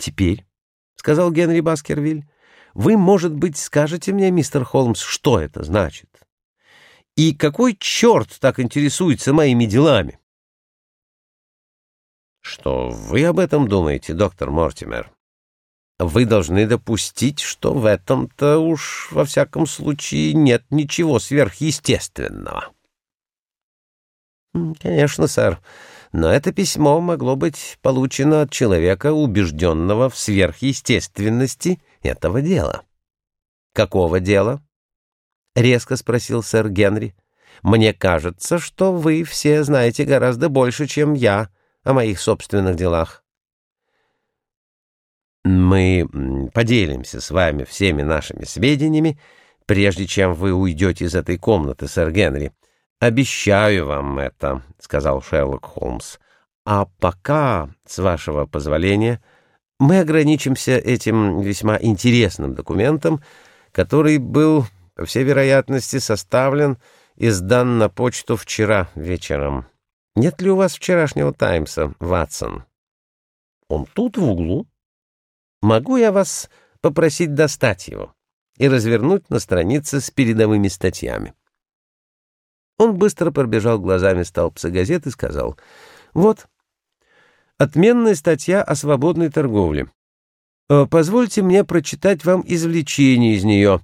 Теперь, — сказал Генри Баскервиль, — вы, может быть, скажете мне, мистер Холмс, что это значит? И какой черт так интересуется моими делами? Что вы об этом думаете, доктор Мортимер? Вы должны допустить, что в этом-то уж, во всяком случае, нет ничего сверхъестественного. Конечно, сэр, но это письмо могло быть получено от человека, убежденного в сверхъестественности этого дела. Какого дела? — резко спросил сэр Генри. «Мне кажется, что вы все знаете гораздо больше, чем я о моих собственных делах». Мы поделимся с вами всеми нашими сведениями, прежде чем вы уйдете из этой комнаты, сэр Генри. Обещаю вам это, — сказал Шерлок Холмс. А пока, с вашего позволения, мы ограничимся этим весьма интересным документом, который был, по всей вероятности, составлен и сдан на почту вчера вечером. Нет ли у вас вчерашнего «Таймса», Ватсон? Он тут, в углу. Могу я вас попросить достать его и развернуть на странице с передовыми статьями? Он быстро пробежал глазами столбцы газет и сказал, «Вот, отменная статья о свободной торговле. Э, позвольте мне прочитать вам извлечение из нее.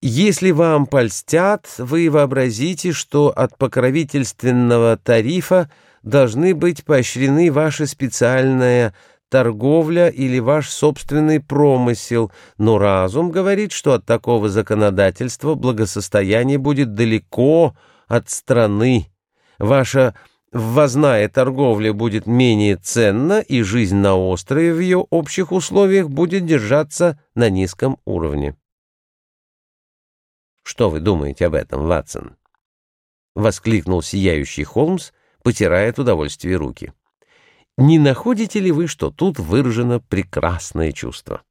Если вам польстят, вы вообразите, что от покровительственного тарифа должны быть поощрены ваши специальные торговля или ваш собственный промысел, но разум говорит, что от такого законодательства благосостояние будет далеко от страны. Ваша ввозная торговля будет менее ценна, и жизнь на острове в ее общих условиях будет держаться на низком уровне. «Что вы думаете об этом, Ватсон?» — воскликнул сияющий Холмс, потирая от удовольствия руки. Не находите ли вы, что тут выражено прекрасное чувство?